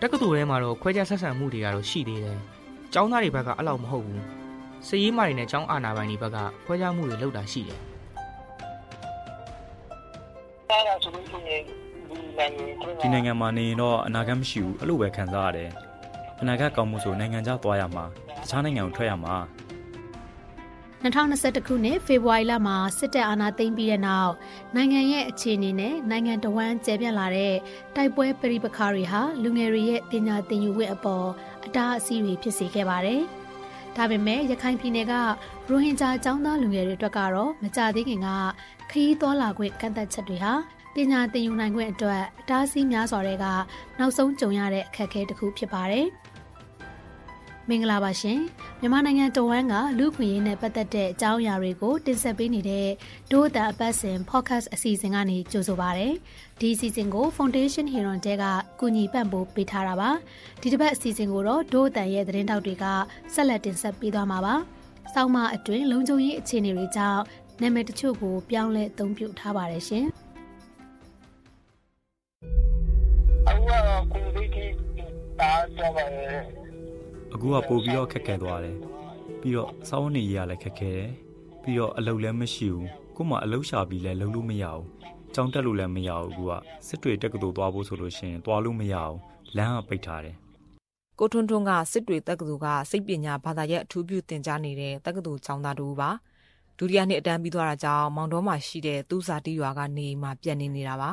တက္ကသိုလ်ထဲမှာတော့ခွဲခြားဆက်ဆံမှုတွေကတော့ရှိသေးတယ်။ကျောင်းသားတွေဘက်ကအဲ့လောက်မဟုတ်ဘူး။စည်ရေးမာတွေနဲ့ကျောင်းအာဏာပိုင်တွေဘက်ကခွဲခြားမှုတွေလုပ်တာရှိတယ်။အဲ့ဒါဆိုလို့ရှိရင်ဒီနိုင်ငံဒီနိုင်ငံမှာနေရင်တော့အနာဂတ်မရှိဘူးအဲ့လိုပဲခံစားရတယ်။အနာဂတ်ကောင်းမှုဆိုနိုင်ငံခြားသွားရမှာတခြားနိုင်ငံကိုထွက်ရမှာ။ 2021ခုနှစ်ဖေဖော်ဝါရီလမှာစစ်တပ်အာဏာသိမ်းပြီးတဲ့နောက်နိုင်ငံရဲ့အခြေအနေနဲ့နိုင်ငံတော်ဝန်ကျယ်ပြန့်လာတဲ့တိုက်ပွဲပရိပခါတွေဟာလူငယ်တွေရဲ့ပညာသင်ယူဝင့်အပေါ်အတားအဆီးတွေဖြစ်စေခဲ့ပါတယ်။ဒါပေမဲ့ရခိုင်ပြည်နယ်ကရိုဟင်ဂျာចောင်းသားလူငယ်တွေအတွက်ကတော့မကြသေးခင်ကခရီးသွားလာခွင့်ကန့်သတ်ချက်တွေဟာပညာသင်ယူနိုင်ခွင့်အတွက်အတားအဆီးများစွာတွေကနောက်ဆုံးကြုံရတဲ့အခက်အခဲတစ်ခုဖြစ်ပါတယ်။ မင်္ဂလာပါရှင်မြန်မာနိုင်ငံတော်ဝန်ကလူခွင့်ရေးနဲ့ပတ်သက်တဲ့အကြောင်းအရာတွေကိုတင်ဆက်ပေးနေတဲ့ဒို့အတအပတ်စဉ် podcast အစီအစဉ်ကနေကြိုဆိုပါရစေဒီအစီအစဉ်ကို Foundation Heron တဲကကုညီပံ့ပိုးပေးထားတာပါဒီတစ်ပတ်အစီအစဉ်ကိုတော့ဒို့အတန်ရဲ့သတင်းတောက်တွေကဆက်လက်တင်ဆက်ပေးသွားမှာပါစောင်းမအတွင်းလုံခြုံရေးအခြေအနေတွေကြောင့်နာမည်တချို့ကိုပြောင်းလဲအသုံးပြုထားပါတယ်ရှင်အခုကကိုဗစ်ကြီးတားကြပါရဲ့ အခုကပို့ပြီးတော့ခက်ခဲသွားတယ်ပြီးတော့စောင်းနေရလည်းခက်ခဲတယ်ပြီးတော့အလုပ်လည်းမရှိဘူးကို့မှာအလုပ်ရှာပြီးလည်းလုပ်လို့မရဘူးကြောင်းတက်လို့လည်းမရဘူးကူကစစ်တွေတက်ကတူသွားဖို့ဆိုလို့ရှိရင်သွားလို့မရဘူးလမ်းကပိတ်ထားတယ်ကိုထွန်းထွန်းကစစ်တွေတက္ကသိုလ်ကစိတ်ပညာဘာသာရပ်အထူးပြုသင်ကြားနေတဲ့တက္ကသိုလ်ကျောင်းသားတူပါဒုတိယနှစ်အတန်းပြီးသွားတာကြောင့်မောင်တော်မှာရှိတဲ့သူ့စာတီးရွာကနေမှပြန်နေနေတာပါ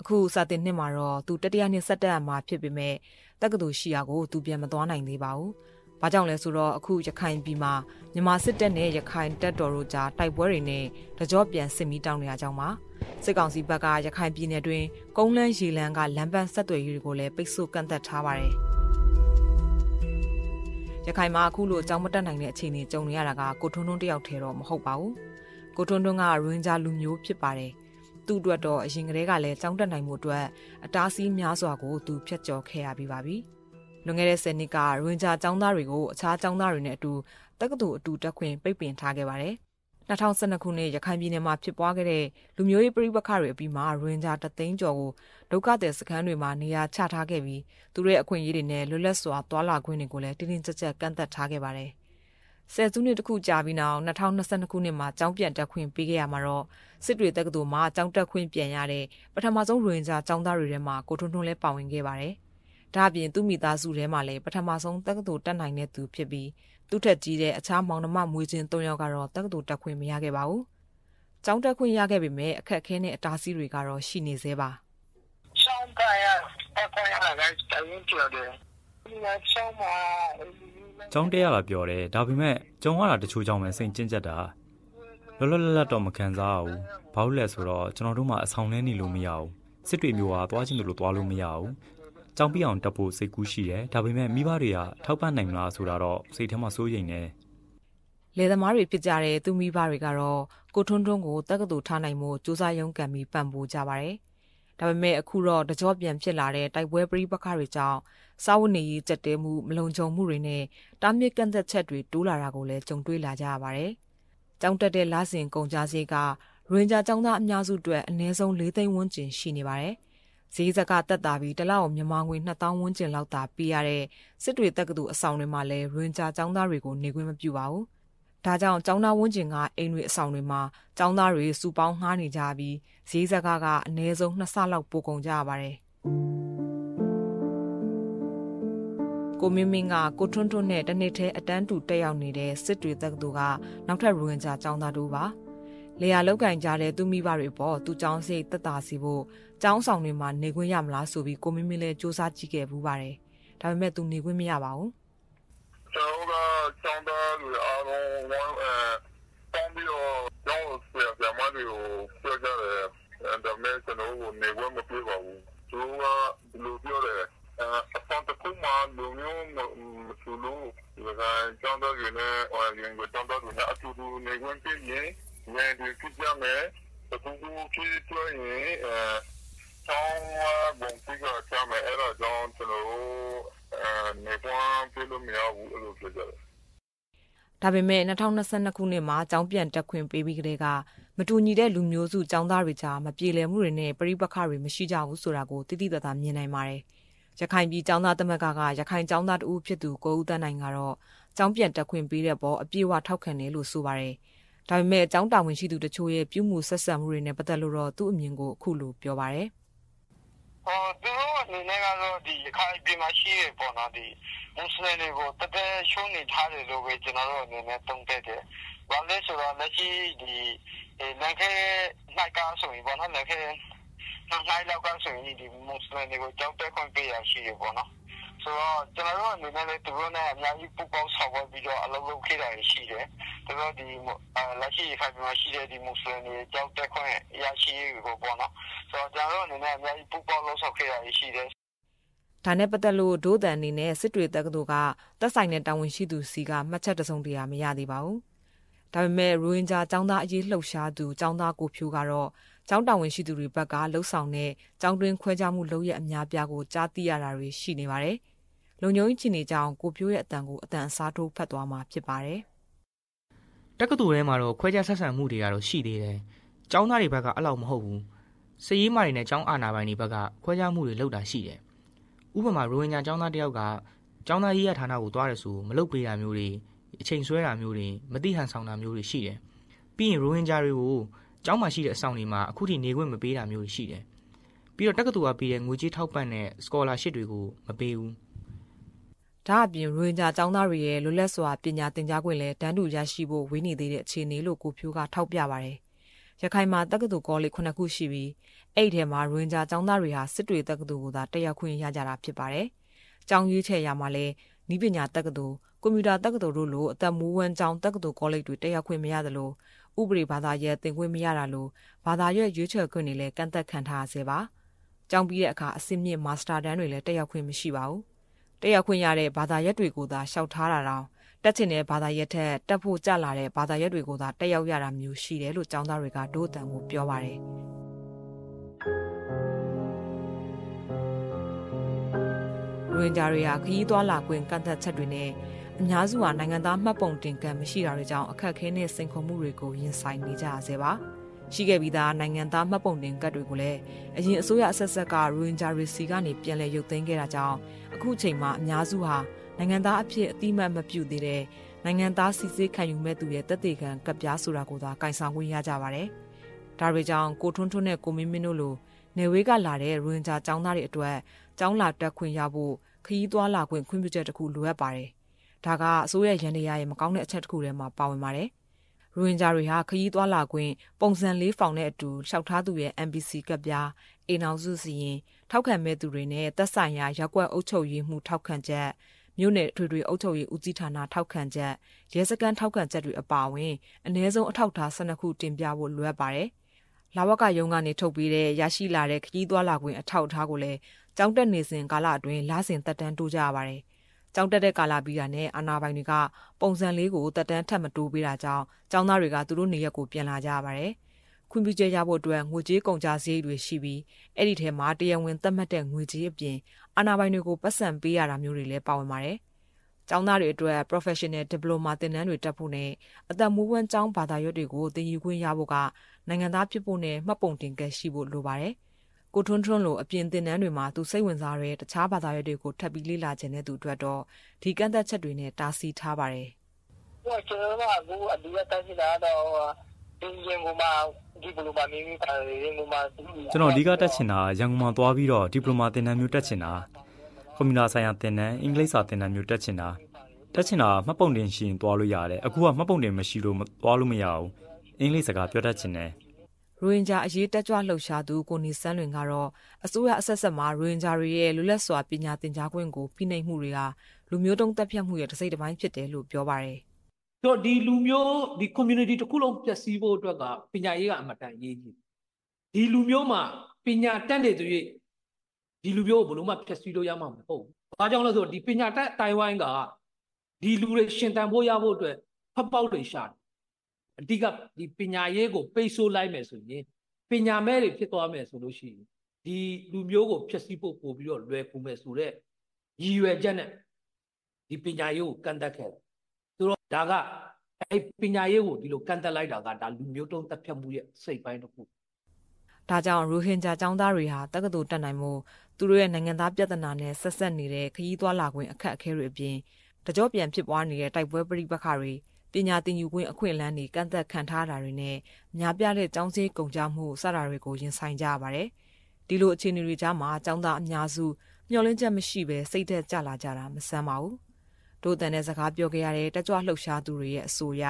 အခုစာတင်နှစ်မှာတော့သူတတိယနှစ်ဆက်တက်မှာဖြစ်ပေမဲ့ တက္ကသိုလ်ရှိရာကိုသူပြန်မသွားနိုင်သေးပါဘူး။ဘာကြောင့်လဲဆိုတော့အခုရခိုင်ပြည်မှာမြန်မာစစ်တပ်နဲ့ရခိုင်တပ်တော်တို့ကြားတိုက်ပွဲတွေနဲ့တကြောပြန်စစ်မီးတောင်းနေကြကြောင်းပါ။စစ်ကောင်စီဘက်ကရခိုင်ပြည်နယ်တွင်ကုန်းလန်းရေလန်းကလမ်းပန်းဆက်သွယ်ရေးတွေကိုလည်းပိတ်ဆို့ကန့်သတ်ထားပါတယ်။ရခိုင်မှာအခုလိုအကြောင်းမတက်နိုင်တဲ့အခြေအနေကြုံနေရတာကကိုထွန်းထွန်းတယောက်တည်းတော့မဟုတ်ပါဘူး။ကိုထွန်းထွန်းကရင်းဂျာလူမျိုးဖြစ်ပါတယ်။ သူ့အတွက်တော့အရင်ကတည်းကလည်းကြောင်းတက်နိုင်မှုအတွက်အတားဆီးများစွာကိုသူဖျက်ကျော်ခဲ့ရပြီးပါပြီ။လွန်ခဲ့တဲ့10နှစ်ကရွင်ဂျာចောင်းသားတွေကိုအခြားចောင်းသားတွေနဲ့အတူတက္ကသိုလ်အတူတက်ခွင့်ပိတ်ပင်ထားခဲ့ပါတယ်။2012ခုနှစ်ရခိုင်ပြည်နယ်မှာဖြစ်ပွားခဲ့တဲ့လူမျိုးရေးပြိပခါတွေအပြီးမှာရွင်ဂျာတသိန်းကျော်ကိုဒုက္ခသည်စခန်းတွေမှာနေရာချထားခဲ့ပြီးသူတို့ရဲ့အခွင့်အရေးတွေနဲ့လွတ်လပ်စွာသွာလာခွင့်တွေကိုလည်းတင်းတင်းကြပ်ကြပ်ကန့်သတ်ထားခဲ့ပါတယ်။ ဆယ်စုနှစ်တခုကြာပြီးနောက်2022ခုနှစ်မှာကျောင်းပြန်တက်ခွင့်ပေးခဲ့ရမှာတော့စစ်တွေတက္ကသိုလ်မှာကျောင်းတက်ခွင့်ပြန်ရတဲ့ပထမဆုံးရိုဟင်ဂျာကျောင်းသားတွေထဲမှာကိုထွန်းထွန်းလည်းပါဝင်ခဲ့ပါတယ်။ဒါ့အပြင်သူ့မိသားစုထဲမှာလည်းပထမဆုံးတက္ကသိုလ်တက်နိုင်တဲ့သူဖြစ်ပြီးသူ့ထက်ကြီးတဲ့အခြားမောင်နှမမွေးချင်း၃ယောက်ကတော့တက္ကသိုလ်တက်ခွင့်မရခဲ့ပါဘူး။ကျောင်းတက်ခွင့်ရခဲ့ပေမဲ့အခက်အခဲနဲ့အတားအဆီးတွေကတော့ရှိနေသေးပါ။ကျောင်းတက်ရတက်ခွင့်ရတာကတိုင်ရင်ပြောတယ်။ဒီမှာကျောင်းမှာ ကျောင်းတက်ရတာပြောတယ်ဒါပေမဲ့ကျုံရတာတချို့ကြောင့်ပဲစိတ်ကျဉ်ကျက်တာလောလောလတ်လတ်တော့မခံစားရဘူးဘာလို့လဲဆိုတော့ကျွန်တော်တို့မှအဆောင်လဲနေလို့မရဘူးစစ်တွေမျိုးကသွားချင်းတို့လိုသွားလို့မရဘူးကြောင်းပြအောင်တက်ဖို့စိတ်ကူးရှိတယ်ဒါပေမဲ့မိဘတွေကထောက်ပံ့နိုင်မလားဆိုတာတော့စိတ်ထဲမှာစိုးရိမ်နေလေသမားတွေဖြစ်ကြတဲ့သူမိဘတွေကတော့ကိုထွန်းထွန်းကိုတက္ကသိုလ်ထားနိုင်မှုစူးစမ်းရုံးကန်ပြီးပံ့ပိုးကြပါတယ်ဒါပေမဲ့အခုတော့တကြောပြန်ဖြစ်လာတဲ့တိုက်ပွဲပရိပခတွေကြောင့် စားဝတ်နေရေးကြက်တဲမှုမလုံခြုံမှုတွေနဲ့တားမြစ်ကန့်သက်ချက်တွေတိုးလာတာကိုလည်းကြုံတွေ့လာကြရပါတယ်။ကျောင်းတက်တဲ့လစဉ်ကုန်ကြစည်ကရင်ဂျာကျောင်းသားအများစုအတွက်အနည်းဆုံး၄သိန်းဝန်းကျင်ရှိနေပါတယ်။ဈေးစကတက်တာပြီးတလောက်မြန်မာငွေ2000ဝန်းကျင်လောက်သာပေးရတဲ့စစ်တွေတက္ကသိုလ်အဆောင်တွေမှာလည်းရင်ဂျာကျောင်းသားတွေကိုနေခွင့်မပြုပါဘူး။ဒါကြောင့်ကျောင်းသားဝန်းကျင်ကအိမ်တွေအဆောင်တွေမှာကျောင်းသားတွေစုပေါင်းငှားနေကြပြီးဈေးစကားကအနည်းဆုံးနှစ်ဆလောက်ပိုကုန်ကြရပါတယ် ကိုမင်းမင်းကကိုထွန်းထွန်းနဲ့တနေ့တည်းအတန်းတူတက်ရောက်နေတဲ့စစ်တွေတက္ကသိုလ်ကနောက်ထပ်ရိုဝင်ဂျာကျောင်းသားတို့ပါလေယာလောက်ကင်ကြတဲ့သူမိဘတွေပေါ့သူကျောင်းစိတ်တက်တာစီဖို့ကျောင်းဆောင်တွေမှာနေခွင့်ရမလားဆိုပြီးကိုမင်းမင်းလည်းစူးစမ်းကြည့်ခဲ့ဘူးပါတယ်ဒါပေမဲ့သူနေခွင့်မရပါဘူးကျောင်းကကျောင်းသားတွေအားလုံးဝမ်းအဲတောင်းပြီးတော့ကျောင်းဆရာဆရာမတွေကိုပြောကြတယ်ဒါပေမဲ့ကျွန်တော်ကိုနေခွင့်မပေးပါဘူးသူကဒီလိုပြောတယ်အဖန်တခုမှလူမျိုးမဆူလို့ ဒီကကျောင်းသားတွေနဲ့အော်ရင်ကကျောင်းသားတွေနဲ့အတူတူနေခွင့်ပေးရင်ဝယ်ဒီပြကြမယ်တူတူဖြစ်တွရင်အဲဆောင်းဘုံပြကြချမယ်အဲ့တော့ကျွန်တော်နေခွင့်ပေးလို့မရဘူးအဲ့လိုပြောကြတယ်ဒါပေမဲ့2022ခုနှစ်မှာကျောင်းပြန်တက်ခွင့်ပေးပြီးကလေးကမတူညီတဲ့လူမျိုးစုចောင်းသားတွေကြားမပြေလည်မှုတွေနဲ့ပြိပခါတွေမရှိကြဘူးဆိုတာကိုတိတိတသားမြင်နိုင်ပါတယ်။ ရခိုင်ပြည်ចောင်းသားသမဂ္ဂကရခိုင်ចောင်းသားတူဖြစ်သူကိုဦးတန်းနိုင်ကတော့ចောင်းပြန်တက်ခွင့်ပေးတဲ့ပေါ်အပြည့်အဝထောက်ခံတယ်လို့ဆိုပါတယ်။ဒါပေမဲ့ចောင်းတာဝန်ရှိသူတချို့ရဲ့ပြုမှုဆက်ဆံမှုတွေနဲ့ပတ်သက်လို့တော့သူ့အမြင်ကိုအခုလိုပြောပါတယ်။ဟောသူတို့အနေနဲ့ကတော့ဒီရခိုင်ပြည်မှာရှိရပေါ့နော်ဒီမွတ်စလင်တွေကိုတကယ်ရှုံးနေထားတယ်လို့ပဲကျွန်တော်တို့အနေနဲ့သုံးသပ်တယ်။ဘာလဲဆိုတော့လက်ရှိဒီနိုင်ငံနိုင်ကားဆိုရင်ပေါ့နော်နိုင်ငံ နိုင်လောက်ကဆိုရင်ဒီမွတ်စလင်တွေကိုကြောက်တဲ့ခွင့်ပေးရရှိရပေါ့နော်။ဆိုတော့ကျွန်တော်တို့အနေနဲ့လည်းသူတို့နဲ့အများကြီးပူးပေါင်းဆောင်ရွက်ပြီးတော့အလုပ်လုပ်ခဲ့တာရှိတယ်။သူတို့ဒီလက်ရှိခိုင်ပြည်မှာရှိတဲ့ဒီမွတ်စလင်တွေကြောက်တဲ့ခွင့်ရရှိရကိုပေါ့နော်။ဆိုတော့ကျွန်တော်တို့အနေနဲ့အများကြီးပူးပေါင်းလုပ်ဆောင်ခဲ့တာရှိတယ်ဒါနဲ့ပတ်သက်လို့ဒိုးတန်အနေနဲ့စစ်တွေတက္ကသိုလ်ကတက်ဆိုင်တဲ့တာဝန်ရှိသူစီကမှတ်ချက်တစုံတရာမရသေးပါဘူး။ဒါပေမဲ့ရိုဟင်ဂျာចောင်းသားအရေးလှုပ်ရှားသူចောင်းသားကိုဖြိုးကတော့ ကျောင်းတာဝန်ရှိသူတွေဘက်ကလှုပ်ဆောင်တဲ့ကျောင်းတွင်းခွဲခြားမှုလုပ်ရအများပြားကိုကြားသိရတာတွေရှိနေပါတယ်။လုံခြုံရေးအခြေအနေကြောင့်ကိုပြိုးရဲ့အတန်ကိုအတန်အစားထိုးဖတ်သွားမှာဖြစ်ပါတယ်။တက္ကသိုလ်ထဲမှာတော့ခွဲခြားဆက်ဆံမှုတွေကတော့ရှိသေးတယ်။ကျောင်းသားတွေဘက်ကအဲ့လောက်မဟုတ်ဘူး။စည်ရေးမတွေနဲ့ကျောင်းအာဏာပိုင်တွေဘက်ကခွဲခြားမှုတွေလုပ်တာရှိတယ်။ဥပမာရိုဟင်ဂျာကျောင်းသားတယောက်ကကျောင်းသားရေးရဌာနကိုသွားရဆိုမလုပ်ပေးတာမျိုးတွေအချိန်ဆွဲတာမျိုးတွေမတိဟန်ဆောင်တာမျိုးတွေရှိတယ်။ပြီးရင်ရိုဟင်ဂျာတွေကို ကျောင်းမှာရှိတဲ့အဆောင်တွေမှာအခုထိနေခွင့်မပေးတာမျိုးတွေရှိတယ်ပြီးတော့တက္ကသိုလ်ကပေးတဲ့ငွေကြေးထောက်ပံ့တဲ့ scholarship တွေကိုမပေးဘူးဒါအပြင်ရိုဟင်ဂျာကျောင်းသားတွေရဲ့လွတ်လပ်စွာပညာသင်ကြားခွင့်လည်းတန်းတူရရှိဖို့ဝေးနေသေးတဲ့အခြေအနေလို့ကိုဖြိုးကထောက်ပြပါတယ်။ရခိုင်မှာတက္ကသိုလ်ကောလိပ်9ခုရှိပြီးအဲ့ဒီထဲမှာရိုဟင်ဂျာကျောင်းသားတွေဟာစစ်တွေတက္ကသိုလ်ကိုသာတက်ရောက်ခွင့်ရကြတာဖြစ်ပါတယ်။ကျောင်းရွေးချယ်ရမှာလဲဤပညာတက္ကသိုလ်ကွန်ပျူတာတက္ကသိုလ်တို့လိုအသက်မူဝမ်းကျောင်းတက္ကသိုလ်ကောလိပ်တွေတက်ရောက်ခွင့်မရသလို ဥပဒေဘာသာရပ်သင်ခွင့်မရတာလို့ဘာသာရပ်ရွေးချယ်ခွင့်တွေလည်းကန့်သက်ခံထားရစေပါ။ကျောင်းပြီးတဲ့အခါအစစ်မြင့်မာစတာတန်းတွေလည်းတက်ရောက်ခွင့်မရှိပါဘူး။တက်ရောက်ခွင့်ရတဲ့ဘာသာရပ်တွေကိုသာရှောက်ထားတာတောင်တက်ချင်တဲ့ဘာသာရပ်ထက်တက်ဖို့ကြလာတဲ့ဘာသာရပ်တွေကိုသာတက်ရောက်ရတာမျိုးရှိတယ်လို့ကျောင်းသားတွေကဒို့အတန်ကိုပြောပါတယ်။ရိုဟင်ဂျာတွေဟာခရီးသွားလာခွင့်ကန့်သတ်ချက်တွေနဲ့ အများစုဟာနိုင်ငံသားမှတ်ပုံတင်ကံမရှိတာတွေကြောင့်အခက်အခဲနဲ့စိန်ခေါ်မှုတွေကိုရင်ဆိုင်နေကြရဆဲပါရှိခဲ့ပြီးသားနိုင်ငံသားမှတ်ပုံတင်ကတ်တွေကိုလည်းအရင်အစိုးရအဆက်ဆက်ကရိုဟင်ဂျာတွေစီကနေပြန်လည်ရုပ်သိမ်းခဲ့တာကြောင့်အခုချိန်မှာအများစုဟာနိုင်ငံသားအဖြစ်အတိမတ်မပြုသေးတဲ့နိုင်ငံသားစီစစ်ခံယူမဲ့သူရဲ့တက်သေးခံကပ်ပြားဆိုတာကိုသာကင်ဆောင်ခွင့်ရကြပါတယ်။ဒါတွေကြောင့်ကိုထွန်းထွန်းနဲ့ကိုမင်းမင်းတို့လိုနေဝေးကလာတဲ့ရိုဟင်ဂျာចောင်းသားတွေအတွက်ចောင်းလာတက်ခွင့်ရဖို့ခရီးသွားလာခွင့်ခွင့်ပြုချက်တစ်ခုလိုအပ်ပါတယ်။ ဒါကအစိုးရရန်တရားရဲ့မကောင်းတဲ့အချက်တစ်ခုထဲမှာပါဝင်ပါတယ်။ရိုဟင်ဂျာတွေဟာခရီးသွားလာခွင့်ပုံစံလေးဖောင်နဲ့အတူလျှောက်ထားသူရဲ့ MBC ကပ်ပြားအိမ်အောင်စုစီရင်ထောက်ခံမဲ့သူတွေနဲ့သက်ဆိုင်ရာရက်ွက်အုပ်ချုပ်ရေးမှုထောက်ခံချက်မြို့နယ်ထွေထွေအုပ်ချုပ်ရေးဦးစီးဌာနထောက်ခံချက်ရဲစခန်းထောက်ခံချက်တွေအပါအဝင်အ ਨੇ ဆုံးအထောက်ထား12ခုတင်ပြဖို့လိုအပ်ပါတယ်။လာဝကရုံးကနေထုတ်ပေးတဲ့ရရှိလာတဲ့ခကြီးသွားလာခွင့်အထောက်အထားကိုလည်းကြောင်းတက်နေစဉ်ကာလအတွင်းလာစဉ်တက်တန်းတိုးကြရပါတယ်။ ကြောင်းတက်တဲ့ကာလပြီးတာနဲ့အာနာပိုင်တွေကပုံစံလေးကိုတက်တန်းထပ်မတိုးပေးတာကြောင့်ကျောင်းသားတွေကသူတို့နေရက်ကိုပြန်လာကြရပါတယ်။ခွင့်ပြုချက်ရဖို့အတွက်ငွေကြေးကုန်ကျစရိတ်တွေရှိပြီးအဲ့ဒီထဲမှာတရားဝင်သတ်မှတ်တဲ့ငွေကြေးအပြင်အာဏာပိုင်တွေကိုပတ်စံပေးရတာမျိုးတွေလည်းပါဝင်ပါတယ်။ကျောင်းသားတွေအတွက် professional diploma သင်တန်းတွေတက်ဖို့နဲ့အသက်မွေးဝမ်းကျောင်းဘာသာရပ်တွေကိုသင်ယူခွင့်ရဖို့ကနိုင်ငံသားဖြစ်ဖို့နဲ့မှတ်ပုံတင်ကတ်ရှိဖို့လိုပါတယ်။ ကိုထွန်းထွန်းလိုအပြင်သင်တန်းတွေမှာသူစိတ်ဝင်စားတဲ့တခြားဘာသာရပ်တွေကိုထပ်ပြီးလေ့လာခြင်းတဲ့သူအတွက်တော့ဒီကန့်သက်ချက်တွေနဲ့တားဆီးထားပါတယ်။ဟိုကျွန်တော်ကအခုအဒီကတက်ရှိတာတော့ဒီရင်ကမှဒီပလိုမာမီမီပါတယ်ရင်ကမှကျွန်တော်အဓိကတက်ချင်တာရန်ကုန်မှာသွားပြီးတော့ဒီပလိုမာသင်တန်းမျိုးတက်ချင်တာကွန်ပျူတာဆိုင်ရာသင်တန်းအင်္ဂလိပ်စာသင်တန်းမျိုးတက်ချင်တာတက်ချင်တာမှတ်ပုံတင်ရှင်သွားလို့ရတယ်အခုကမှတ်ပုံတင်မရှိလို့သွားလို့မရဘူးအင်္ဂလိပ်စကားပြောတတ်ချင်တယ် ရိုဟင်ဂျာအရေးတက်ကြွလှုပ်ရှားသူကိုနေစန်းလွင်ကတော့အစိုးရအဆက်ဆက်မှာရိုဟင်ဂျာတွေရဲ့လူလက်စွာပညာသင်ကြားခွင့်ကိုဖိနှိပ်မှုတွေကလူမျိုးတုံးတက်ဖြတ်မှုရဲ့တစ်စိတ်တစ်ပိုင်းဖြစ်တယ်လို့ပြောပါတယ်။တော့ဒီလူမျိုးဒီ community တစ်ခုလုံးပျက်စီးဖို့အတွက်ကပညာရေးကအမတန်ရေးကြီးဒီလူမျိုးမှာပညာတတ်တဲ့သူရဲ့ဒီလူမျိုးကိုဘယ်လိုမှဖျက်ဆီးလို့ရမှာမဟုတ်ဘူး။ဘာကြောင့်လဲဆိုတော့ဒီပညာတတ်တိုင်ဝမ်ကဒီလူတွေရှင်တန်ဖို့ရဖို့အတွက်ဖက်ပေါက်တွေရှာတယ်။ အဓိကဒီပညာရေးကိုပိတ်ဆို့လိုက်မယ်ဆိုရင်ပညာမဲ့တွေဖြစ်သွားမယ်ဆိုလို့ရှိရင်ဒီလူမျိုးကိုဖျက်ဆီးဖို့ပို့ပြီးတော့လွယ်ကူမယ်ဆိုတော့ရည်ရွယ်ချက်နဲ့ဒီပညာရေးကိုကန့်တက်ခဲ့တယ်။ဆိုတော့ဒါကအဲ့ပညာရေးကိုဒီလိုကန့်သက်လိုက်တာကဒါလူမျိုးတုံးတက်ဖြတ်မှုရဲ့စိတ်ပိုင်းတစ်ခုဒါကြောင့်ရိုဟင်ဂျာចောင်းသားတွေဟာတက္ကသိုလ်တက်နိုင်မှုသူတို့ရဲ့နိုင်ငံသားပြဿနာနဲ့ဆက်ဆက်နေတဲ့ခရီးသွားလာခွင့်အခက်အခဲတွေအပြင်တကြောပြန်ဖြစ်ပွားနေတဲ့တိုက်ပွဲပြိပခါတွေ ပညာသင်ယူခွင့်အခွင့်အလမ်းတွေကန့်သက်ခံထားတာတွေနဲ့များပြားတဲ့ចောင်းစည်းကုန်ကြမှုစတာတွေကိုရင်ဆိုင်ကြရပါတယ်။ဒီလိုအခြေအနေတွေကြားမှာចောင်းသားအများစုမျှော်လင့်ချက်မရှိဘဲစိတ်သက်ကြလာကြတာမဆန်းပါဘူး။တို့တန်တဲ့စကားပြောခဲ့ရတဲ့တက်ကြွလှုပ်ရှားသူတွေရဲ့အဆိုအရ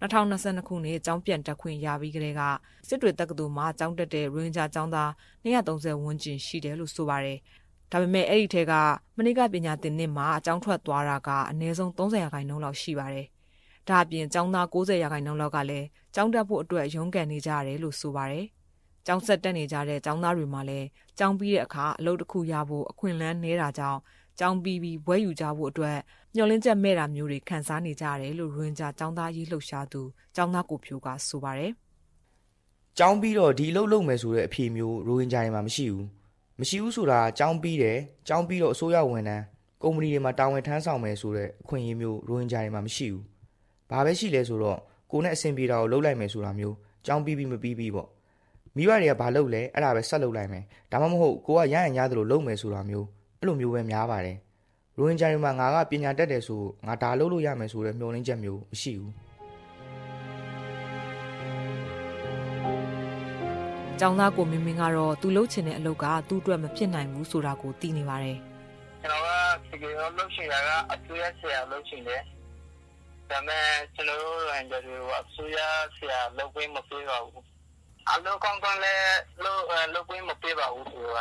2022ခုနှစ်ကျောင်းပြန်တက်ခွင့်ရပြီးကလေးကစစ်တွေတက္ကသိုလ်မှာကျောင်းတက်တဲ့ရိုဟင်ဂျာကျောင်းသား230ဝန်းကျင်ရှိတယ်လို့ဆိုပါတယ်။ဒါပေမဲ့အဲ့ဒီထဲကမနိကပညာသင်နှစ်မှာအကျောင်းထွက်သွားတာကအနည်းဆုံး30ရာခိုင်နှုန်းလောက်ရှိပါတယ်။ ဒါအပြင်ကျောင်းသား90ရာခိုင်နှုန်းလောက်ကလည်းကျောင်းတက်ဖို့အတွက်ရုန်းကန်နေကြရတယ်လို့ဆိုပါတယ်။ကျောင်းဆက်တက်နေကြတဲ့ကျောင်းသားတွေမှာလည်းကျောင်းပြီးတဲ့အခါအလုပ်တစ်ခုရဖို့အခွင့်အလမ်းနေတာကြောင့်ကျောင်းပြီးပြီးဘွဲယူကြဖို့အတွက်မျှော်လင့်ချက်မဲ့တာမျိုးတွေခံစားနေကြရတယ်လို့ရွင်ဂျာចောင်းသားရေးလှုပ်ရှားသူចောင်းသားကိုဖြိုးကဆိုပါတယ်။ကျောင်းပြီးတော့ဒီအလုပ်လုပ်မယ်ဆိုတဲ့အဖြေမျိုးရိုဟင်ဂျာတွေမှာမရှိဘူး။မရှိဘူးဆိုတာကျောင်းပြီးတယ်။ကျောင်းပြီးတော့အစိုးရဝန်ထမ်းကုမ္ပဏီတွေမှာတာဝန်ထမ်းဆောင်မယ်ဆိုတဲ့အခွင့်အရေးမျိုးရိုဟင်ဂျာတွေမှာမရှိဘူး။ ဘာပဲရှိလဲဆိုတော့ကိုနဲ့အဆင်ပြေတာကိုလုပ်လိုက်မယ်ဆိုတာမျိုးကျောင်းပြီးပြီးမပြီးပြီးပေါ့။မိဘတွေကဘာလုပ်လဲအဲ့ဒါပဲဆက်လုပ်လိုက်မယ်။ဒါမှမဟုတ်ကိုကရရင်ရသလိုလုပ်မယ်ဆိုတာမျိုးအဲ့လိုမျိုးပဲများပါတယ်ရိုဟင်ဂျာတွေမှာငါကပညာတတ်တယ်ဆိုငါဒါလုပ်လို့ရမယ်ဆိုတဲ့မျှော်လင့်ချက်မျိုးမရှိဘူးကျောင်းသားကိုမင်းမင်းကတော့သူလှုပ်ချင်တဲ့အလုပ်ကသူ့အတွက်မဖြစ်နိုင်ဘူးဆိုတာကိုသိနေပါတယ်ကျွန်တော်ကတကယ်လို့လှုပ်ချင်တာကအစိုးရဆရာလှုပ်ချင်တယ် ဒါပေမဲ့ကျွန်တော်တို့ဟန်ဂျာတွေကအစိုးရဆရာလုပ်ပေးမပေးပါဘူးအလုပ်ကောင်းကောင်းလည်းလုပ်လုပ်ပေးမပေးပါဘူးသူက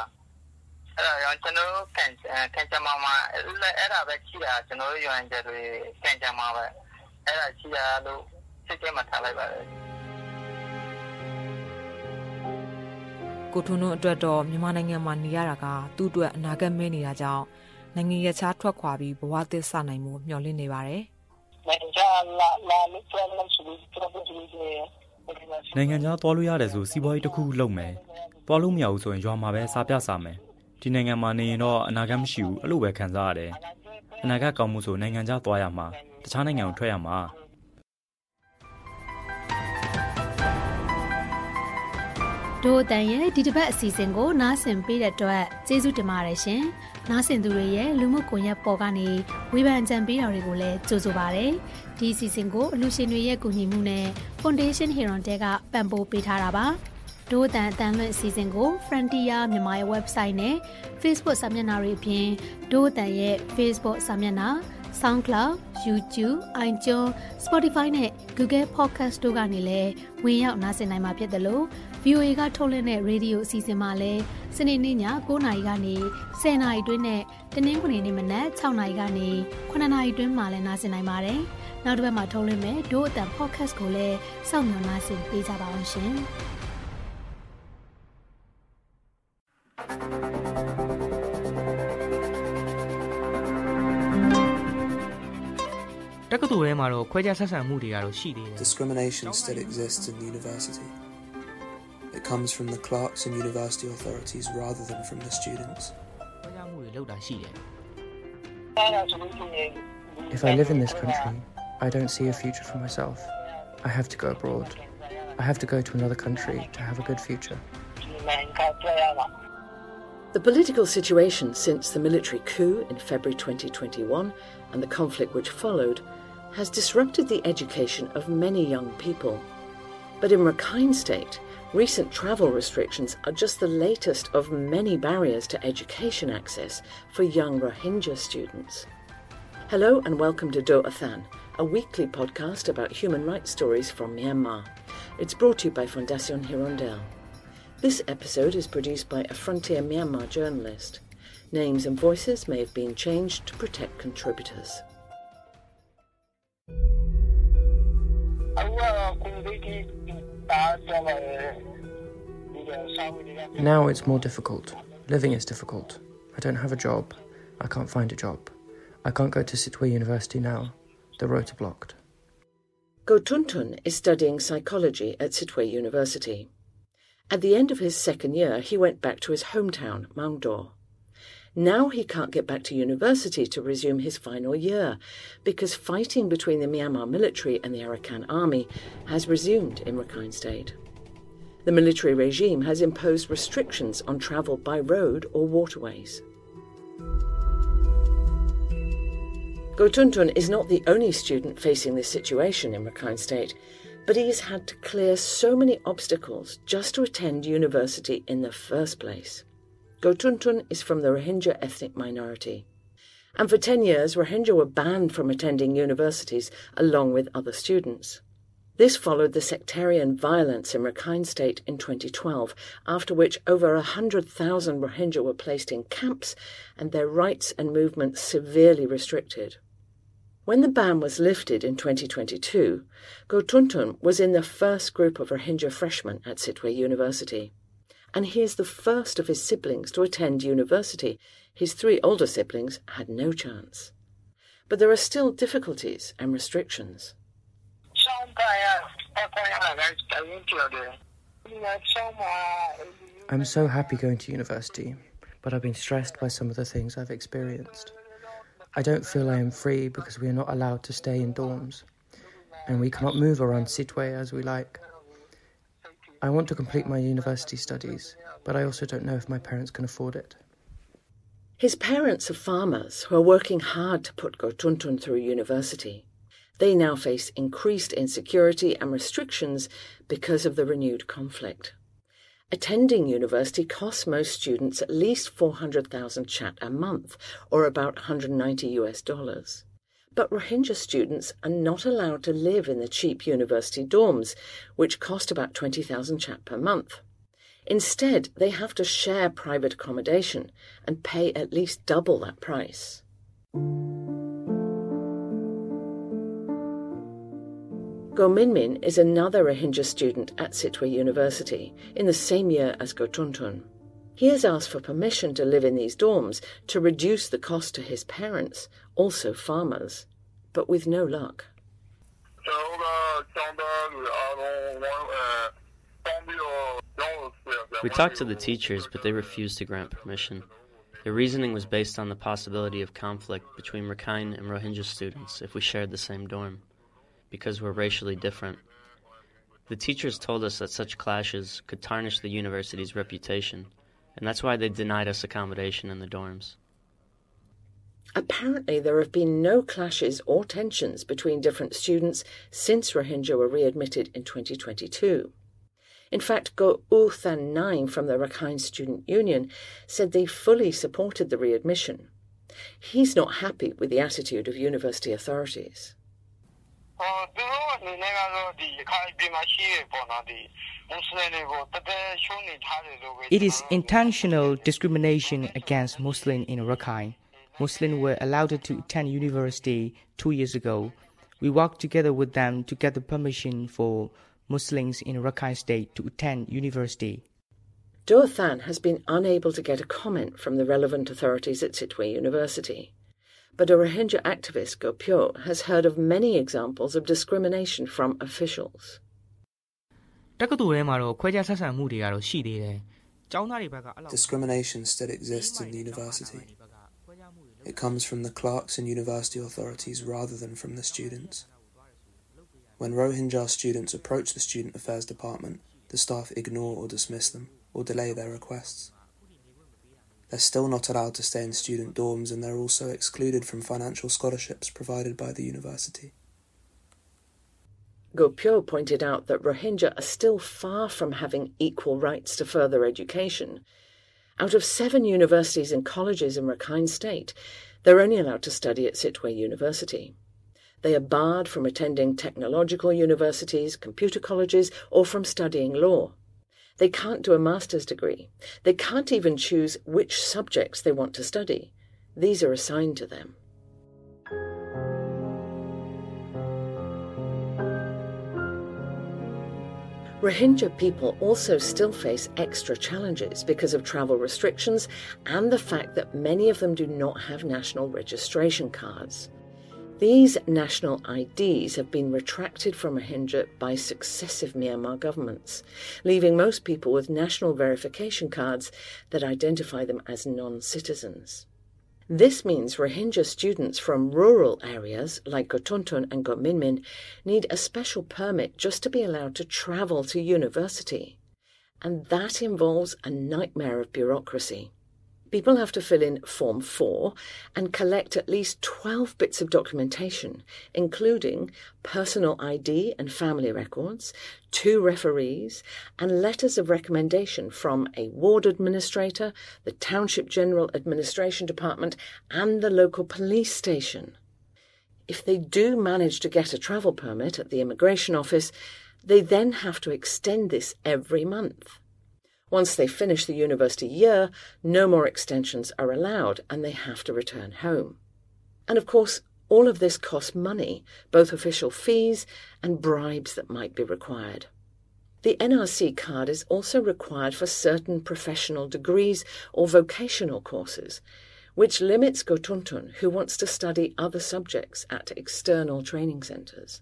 အဲ့ဒါကြောင့်ကျွန်တော်တို့ကန်ကန်ချမာမှာအဲ့ဒါပဲရှိတာကျွန်တော်တို့ရွာကျတွေကန်ချမာပဲအဲ့ဒါရှိတာလို့စိတ်ထဲမှာထားလိုက်ပါတယ်ကိုထွန်းတို့အတွက်တော့မြန်မာနိုင်ငံမှာနေရတာကသူ့အတွက်အနာဂတ်မဲနေတာကြောင့်နိုင်ငံရခြားထွက်ခွာပြီးဘဝသစ်စနိုင်မှုမျှော်လင့်နေပါတယ် နိုင်ငံခြားသွားလို့ရတယ်ဆိုစီးပွားရေးတစ်ခုလုပ်မယ်။သွားလို့မရဘူးဆိုရင်ရွာမှာပဲစားပြစားမယ်ဒီနိုင်ငံမှာနေရင်တော့အနာဂတ်မရှိဘူးအဲ့လိုပဲခံစားရတယ်အနာဂတ်ကောင်းမှုဆိုနိုင်ငံခြားသွားရမှာတခြားနိုင်ငံကိုထွက်ရမှာဒို့အတန်ရဲ့ဒီတစ်ပတ်အစီအစဉ်ကိုနားဆင်ပေးတဲ့အတွက်ကျေးဇူးတင်ပါတယ်ရှင်။ နားဆင်သူတွေရဲ့လူမှုကွန်ရက်ပေါ်ကနေဝေဖန်ကြံပေးတာတွေကိုလည်းကြိုဆိုပါရစေ။ဒီအစီအစဉ်ကိုအလူရှင်တွေရဲ့ကူညီမှုနဲ့ Foundation Heron တဲကပံ့ပိုးပေးထားတာပါ။ဒို့အတန်အတန်လွင့်အစီအစဉ်ကို Frontier မြန်မာရဲ့ website နဲ့ Facebook စာမျက်နှာတွေအပြင်ဒို့အတန်ရဲ့ Facebook စာမျက်နှာ SoundCloud, YouTube, iTunes, Spotify နဲ့ Google Podcast တို့ကနေလည်းဝင်ရောက်နားဆင်နိုင်မှာဖြစ်တယ်လို့ VOA ကထုတ်လွှင့်တဲ့ရေဒီယိုအစီအစဉ်မှာလည်းစနေနေ့ည9:00နာရီကနေ10:00နာရီတွင်းနဲ့တနင်္ဂနွေနေ့မနက်6:00နာရီကနေ9:00နာရီတွင်းမှာလည်းနားဆင်နိုင်ပါတယ်။နောက်တစ်ပတ်မှာထုတ်လွှင့်မယ်ဒို့အတန် Podcast ကိုလည်းစောင့်မျှော်နားဆင်ပေးကြပါအောင်ရှင်။တက္ကသိုလ်ထဲမှာတော့ခွဲခြားဆက်ဆံမှုတွေကတော့ရှိသေးတယ် Discrimination still exists in the university It comes from the clerks and university authorities rather than from the students. If I live in this country, I don't see a future for myself. I have to go abroad. I have to go to another country to have a good future. The political situation since the military coup in February 2021 and the conflict which followed has disrupted the education of many young people. But in Rakhine State, recent travel restrictions are just the latest of many barriers to education access for young Rohingya students. Hello and welcome to Do Athan, a weekly podcast about human rights stories from Myanmar. It's brought to you by Fondation Hirondelle. This episode is produced by a Frontier Myanmar journalist. Names and voices may have been changed to protect contributors. Now it's more difficult. Living is difficult. I don't have a job. I can't find a job. I can't go to Sitwe University now. The roads are blocked. Go Tuntun is studying psychology at Sitwe University. At the end of his second year, he went back to his hometown, Mangdor. Now he can't get back to university to resume his final year because fighting between the Myanmar military and the Arakan army has resumed in Rakhine State. The military regime has imposed restrictions on travel by road or waterways. Gotuntun is not the only student facing this situation in Rakhine State, but he has had to clear so many obstacles just to attend university in the first place. Gotuntun is from the Rohingya ethnic minority. And for 10 years, Rohingya were banned from attending universities along with other students. This followed the sectarian violence in Rakhine State in 2012, after which over 100,000 Rohingya were placed in camps and their rights and movements severely restricted. When the ban was lifted in 2022, Gotuntun was in the first group of Rohingya freshmen at Sitwe University. And he is the first of his siblings to attend university. His three older siblings had no chance. But there are still difficulties and restrictions. I'm so happy going to university, but I've been stressed by some of the things I've experienced. I don't feel I am free because we are not allowed to stay in dorms, and we cannot move around Sitwe as we like. I want to complete my university studies, but I also don't know if my parents can afford it. His parents are farmers who are working hard to put Gotuntun through university. They now face increased insecurity and restrictions because of the renewed conflict. Attending university costs most students at least 400,000 chat a month, or about 190 US dollars. But Rohingya students are not allowed to live in the cheap university dorms, which cost about 20,000 chat per month. Instead, they have to share private accommodation and pay at least double that price. Gominmin is another Rohingya student at Sitwe University in the same year as Gotuntun. He has asked for permission to live in these dorms to reduce the cost to his parents, also farmers, but with no luck. We talked to the teachers, but they refused to grant permission. Their reasoning was based on the possibility of conflict between Rakhine and Rohingya students if we shared the same dorm because we're racially different. The teachers told us that such clashes could tarnish the university's reputation, and that's why they denied us accommodation in the dorms. Apparently, there have been no clashes or tensions between different students since Rohingya were readmitted in 2022. In fact, Go U Than from the Rakhine Student Union said they fully supported the readmission. He's not happy with the attitude of university authorities. It is intentional discrimination against Muslims in Rakhine. Muslims were allowed to attend university two years ago. We worked together with them to get the permission for Muslims in Rakhine State to attend university. Than has been unable to get a comment from the relevant authorities at Sitwe University But a Rohingya activist, Gopyo, has heard of many examples of discrimination from officials. တက္ကသိုလ်ထဲမှာတော့ခွဲခြားဆက်ဆံမှုတွေကတော့ရှိသေးတယ်။ကျောင်းသားတွေဘက်ကအဲ့လို Discrimination still exists in the university. It comes from the clerks and university authorities rather than from the students. When Rohingya students approach the Student Affairs Department, the staff ignore or dismiss them or delay their requests. They're still not allowed to stay in student dorms and they're also excluded from financial scholarships provided by the university. Gopyo pointed out that Rohingya are still far from having equal rights to further education. Out of seven universities and colleges in Rakhine State, they're only allowed to study at Sitwe University. They are barred from attending technological universities, computer colleges, or from studying law. They can't do a master's degree. They can't even choose which subjects they want to study. These are assigned to them. Rohingya people also still face extra challenges because of travel restrictions and the fact that many of them do not have national registration cards. These national IDs have been retracted from Rohingya by successive Myanmar governments, leaving most people with national verification cards that identify them as non citizens. This means Rohingya students from rural areas like Gotuntun and Gominmin need a special permit just to be allowed to travel to university. And that involves a nightmare of bureaucracy. People have to fill in Form 4 and collect at least 12 bits of documentation, including personal ID and family records, two referees, and letters of recommendation from a ward administrator, the Township General Administration Department, and the local police station. If they do manage to get a travel permit at the immigration office, they then have to extend this every month. Once they finish the university year, no more extensions are allowed and they have to return home. And of course, all of this costs money, both official fees and bribes that might be required. The NRC card is also required for certain professional degrees or vocational courses, which limits Gotuntun, who wants to study other subjects at external training centres.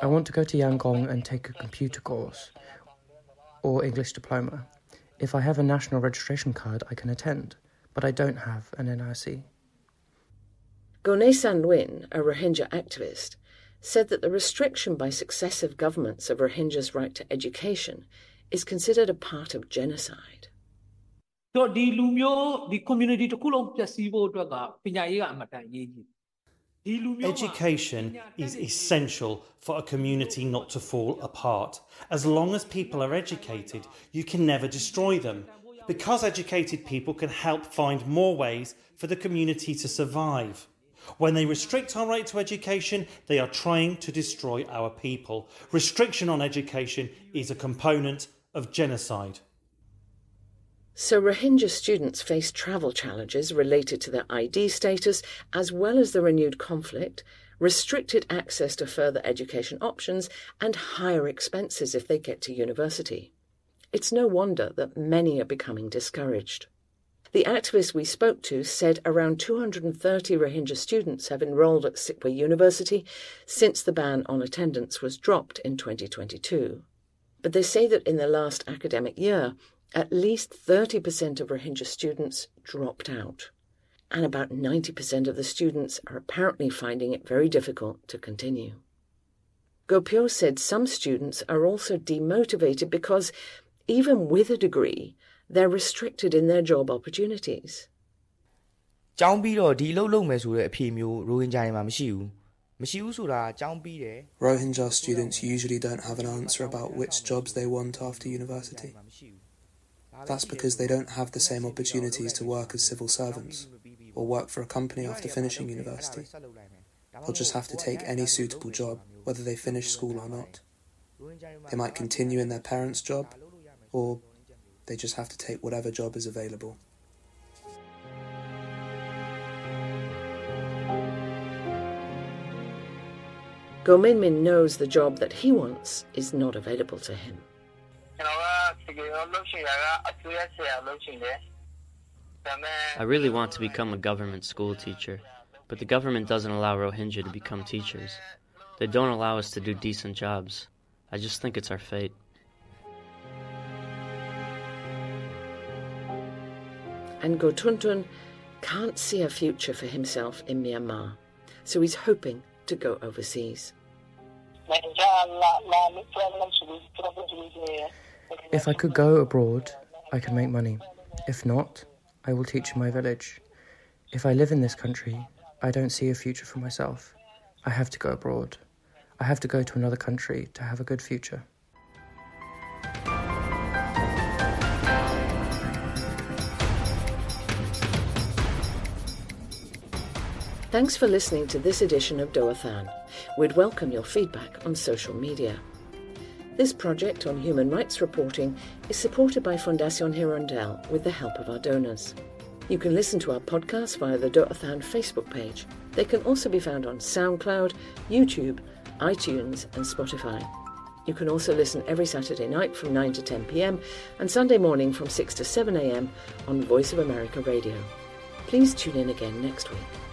I want to go to Yangon and take a computer course or English diploma. If I have a national registration card, I can attend, but I don't have an NRC. Gone San Nguyen, a Rohingya activist, said that the restriction by successive governments of Rohingyas' right to education is considered a part of genocide. တော့ဒီလူမျိုးဒီ community တစ်ခုလုံးပျက်စီးဖို့အတွက်ကပညာရေးကအမတန်ရေးကြီး Education is essential for a community not to fall apart. As long as people are educated, you can never destroy them. Because educated people can help find more ways for the community to survive. When they restrict our right to education, they are trying to destroy our people. Restriction on education is a component of genocide. So Rohingya students face travel challenges related to their ID status, as well as the renewed conflict, restricted access to further education options, and higher expenses if they get to university. It's no wonder that many are becoming discouraged. The activist we spoke to said around 230 Rohingya students have enrolled at Sikwa University since the ban on attendance was dropped in 2022. But they say that in the last academic year, at least 30% of Rohingya students dropped out. And about 90% of the students are apparently finding it very difficult to continue. Gopyo said some students are also demotivated because, even with a degree, they're restricted in their job opportunities. ကျောင်းပြီးတော့ဒီအလုပ်လုပ်မယ်ဆိုတဲ့အဖြေမျိုးရိုဟင်ဂျာတွေမှာမရှိဘူးမရှိဘူးဆိုတာကျောင်းပြီးတယ် Rohingya students usually don't have an answer about which jobs they want after university. That's because they don't have the same opportunities to work as civil servants or work for a company after finishing university. They'll just have to take any suitable job, whether they finish school or not. They might continue in their parents' job, or they just have to take whatever job is available. Gominmin knows the job that he wants is not available to him. I really want to become a government school teacher, but the government doesn't allow Rohingya to become teachers. They don't allow us to do decent jobs. I just think it's our fate. And Gotuntun can't see a future for himself in Myanmar, so he's hoping to go overseas. If I could go abroad, I could make money. If not, I will teach in my village. If I live in this country, I don't see a future for myself. I have to go abroad. I have to go to another country to have a good future. Thanks for listening to this edition of Doathan. We'd welcome your feedback on social media. This project on human rights reporting is supported by Fondation Hirondelle with the help of our donors. You can listen to our podcast via the Doathan Facebook page. They can also be found on SoundCloud, YouTube, iTunes, and Spotify. You can also listen every Saturday night from 9 to 10 pm and Sunday morning from 6 to 7 am on Voice of America Radio. Please tune in again next week.